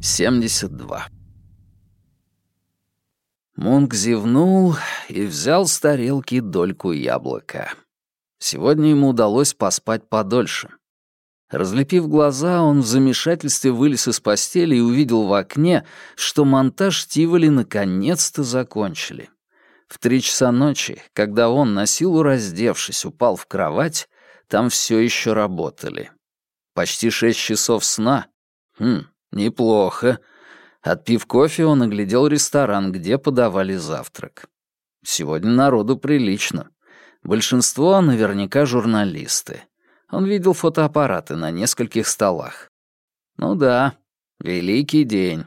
72. Мунк зевнул и взял с тарелки дольку яблока. Сегодня ему удалось поспать подольше. Разлепив глаза, он в замешательстве вылез из постели и увидел в окне, что монтаж Тиволи наконец-то закончили. В три часа ночи, когда он, на силу раздевшись, упал в кровать, там все еще работали. Почти шесть часов сна. Хм, неплохо. Отпив кофе, он оглядел ресторан, где подавали завтрак. Сегодня народу прилично. Большинство наверняка журналисты. Он видел фотоаппараты на нескольких столах. Ну да, великий день.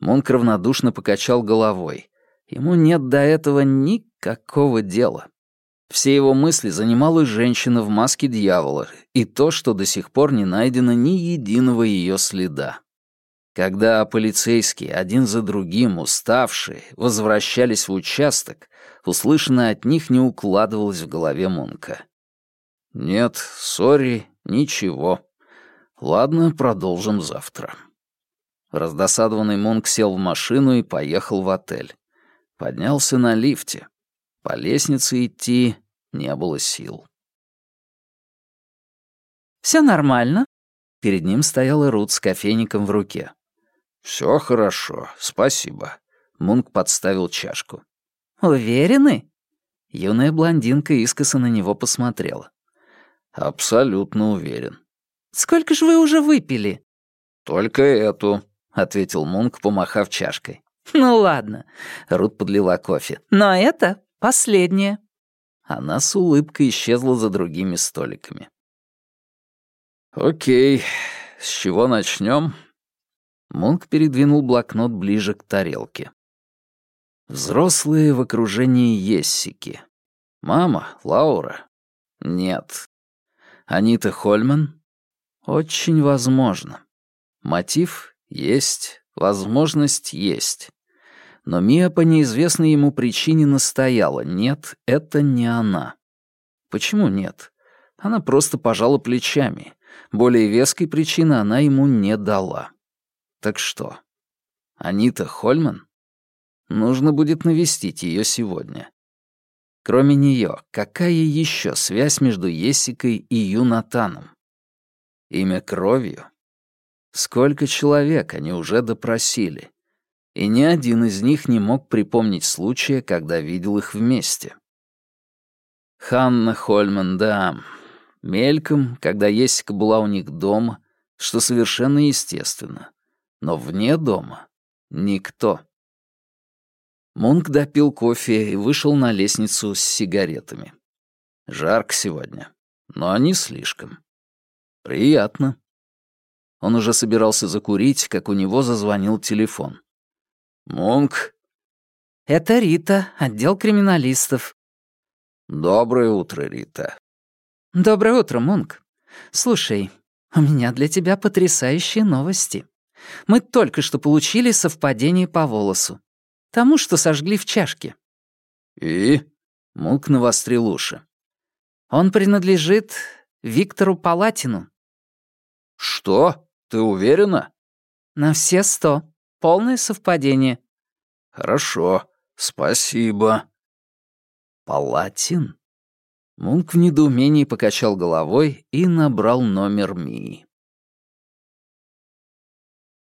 Мунк равнодушно покачал головой. Ему нет до этого никакого дела. Все его мысли занимала женщина в маске дьявола и то, что до сих пор не найдено ни единого ее следа. Когда полицейские, один за другим, уставшие, возвращались в участок, услышанное от них не укладывалось в голове Мунка. «Нет, сори, ничего. Ладно, продолжим завтра». Раздосадованный Мунк сел в машину и поехал в отель. Поднялся на лифте. По лестнице идти не было сил. «Все нормально?» Перед ним стояла Рут с кофейником в руке. «Все хорошо, спасибо». Мунк подставил чашку. «Уверены?» Юная блондинка искоса на него посмотрела. «Абсолютно уверен». «Сколько же вы уже выпили?» «Только эту», — ответил Мунк, помахав чашкой. «Ну ладно», — Рут подлила кофе. «Но это последнее». Она с улыбкой исчезла за другими столиками. «Окей, с чего начнем?» Мунк передвинул блокнот ближе к тарелке. Взрослые в окружении Ессики. Мама, Лаура? Нет. Анита Хольман? Очень возможно. Мотив есть, возможность есть. Но Мия по неизвестной ему причине настояла. Нет, это не она. Почему нет? Она просто пожала плечами. Более веской причины она ему не дала. Так что? Анита Хольман? Нужно будет навестить ее сегодня. Кроме нее, какая еще связь между Есикой и Юнатаном? Имя кровью? Сколько человек они уже допросили? и ни один из них не мог припомнить случая, когда видел их вместе. Ханна Хольман, да, мельком, когда Есика была у них дома, что совершенно естественно, но вне дома никто. Мунк допил кофе и вышел на лестницу с сигаретами. Жарко сегодня, но не слишком. Приятно. Он уже собирался закурить, как у него зазвонил телефон. «Мунк?» «Это Рита, отдел криминалистов». «Доброе утро, Рита». «Доброе утро, Мунк. Слушай, у меня для тебя потрясающие новости. Мы только что получили совпадение по волосу. Тому, что сожгли в чашке». «И?» — Мунк навострил уши. «Он принадлежит Виктору Палатину». «Что? Ты уверена?» «На все сто». Полное совпадение». «Хорошо, спасибо». «Палатин?» Мунк в недоумении покачал головой и набрал номер Мии.